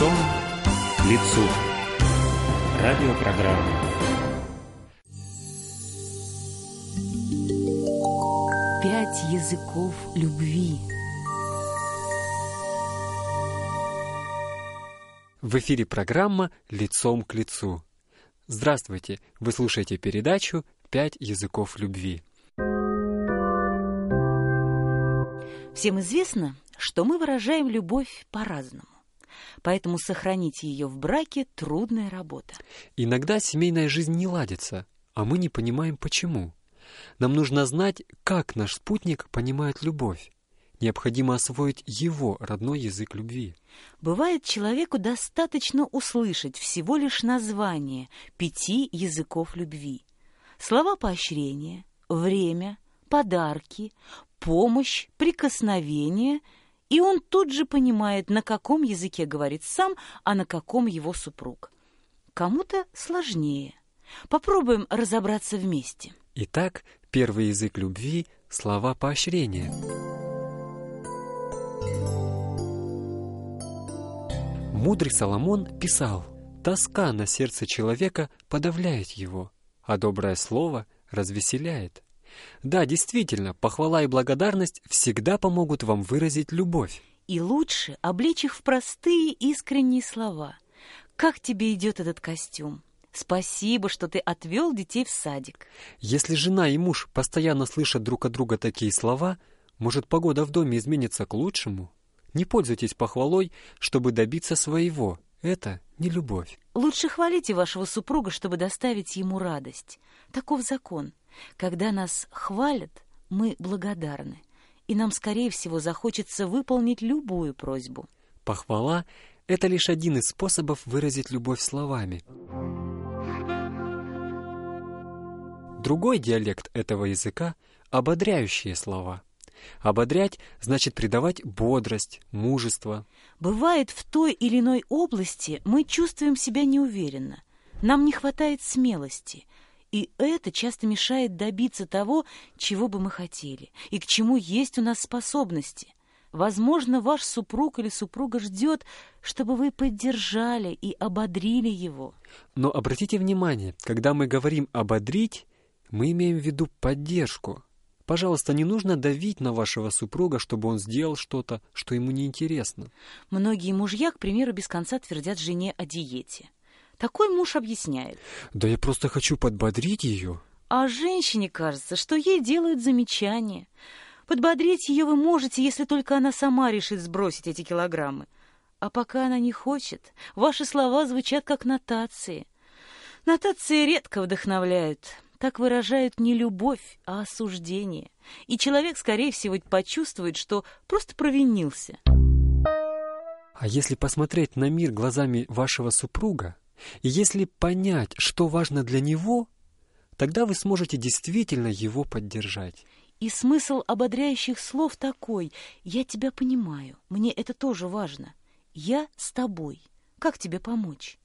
Лицом к лицу. Радиопрограмма. Пять языков любви. В эфире программа «Лицом к лицу». Здравствуйте! Вы слушаете передачу «Пять языков любви». Всем известно, что мы выражаем любовь по-разному. Поэтому сохранить ее в браке – трудная работа. Иногда семейная жизнь не ладится, а мы не понимаем почему. Нам нужно знать, как наш спутник понимает любовь. Необходимо освоить его родной язык любви. Бывает, человеку достаточно услышать всего лишь название пяти языков любви. Слова поощрения, время, подарки, помощь, прикосновение, и он тут же понимает, на каком языке говорит сам, а на каком его супруг. Кому-то сложнее. Попробуем разобраться вместе. Итак, первый язык любви — слова поощрения. Мудрый Соломон писал, «Тоска на сердце человека подавляет его, а доброе слово развеселяет». Да, действительно, похвала и благодарность всегда помогут вам выразить любовь. И лучше облечь их в простые искренние слова. «Как тебе идет этот костюм?» Спасибо, что ты отвел детей в садик. Если жена и муж постоянно слышат друг от друга такие слова, может, погода в доме изменится к лучшему? Не пользуйтесь похвалой, чтобы добиться своего. Это не любовь. Лучше хвалите вашего супруга, чтобы доставить ему радость. Таков закон. Когда нас хвалят, мы благодарны, и нам, скорее всего, захочется выполнить любую просьбу. Похвала — это лишь один из способов выразить любовь словами. Другой диалект этого языка — ободряющие слова. Ободрять значит придавать бодрость, мужество. Бывает, в той или иной области мы чувствуем себя неуверенно. Нам не хватает смелости, и это часто мешает добиться того, чего бы мы хотели, и к чему есть у нас способности. Возможно, ваш супруг или супруга ждет, чтобы вы поддержали и ободрили его. Но обратите внимание, когда мы говорим «ободрить», мы имеем в виду поддержку. Пожалуйста, не нужно давить на вашего супруга, чтобы он сделал что-то, что ему неинтересно. Многие мужья, к примеру, без конца твердят жене о диете. Такой муж объясняет. Да я просто хочу подбодрить ее. А женщине кажется, что ей делают замечания. Подбодрить ее вы можете, если только она сама решит сбросить эти килограммы. А пока она не хочет, ваши слова звучат как нотации. Нотации редко вдохновляют. Так выражают не любовь, а осуждение. И человек, скорее всего, почувствует, что просто провинился. А если посмотреть на мир глазами вашего супруга, и если понять, что важно для него, тогда вы сможете действительно его поддержать. И смысл ободряющих слов такой «Я тебя понимаю, мне это тоже важно. Я с тобой. Как тебе помочь?»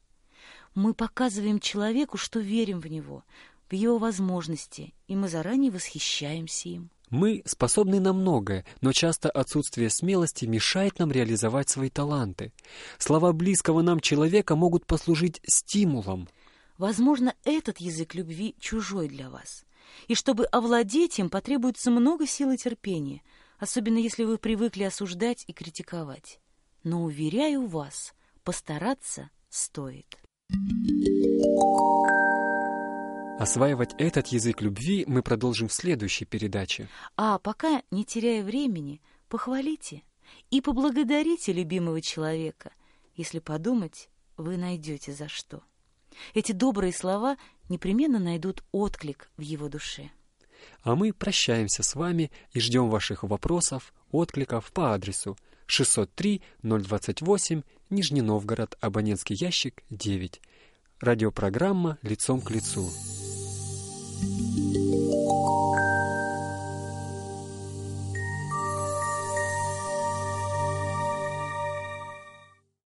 Мы показываем человеку, что верим в него, в его возможности, и мы заранее восхищаемся им. Мы способны на многое, но часто отсутствие смелости мешает нам реализовать свои таланты. Слова близкого нам человека могут послужить стимулом. Возможно, этот язык любви чужой для вас. И чтобы овладеть им, потребуется много сил и терпения, особенно если вы привыкли осуждать и критиковать. Но, уверяю вас, постараться стоит. Осваивать этот язык любви мы продолжим в следующей передаче. А пока, не теряя времени, похвалите и поблагодарите любимого человека. Если подумать, вы найдете за что. Эти добрые слова непременно найдут отклик в его душе. А мы прощаемся с вами и ждем ваших вопросов, откликов по адресу 603-028, Нижний Новгород, абонентский ящик 9. Радиопрограмма «Лицом к лицу».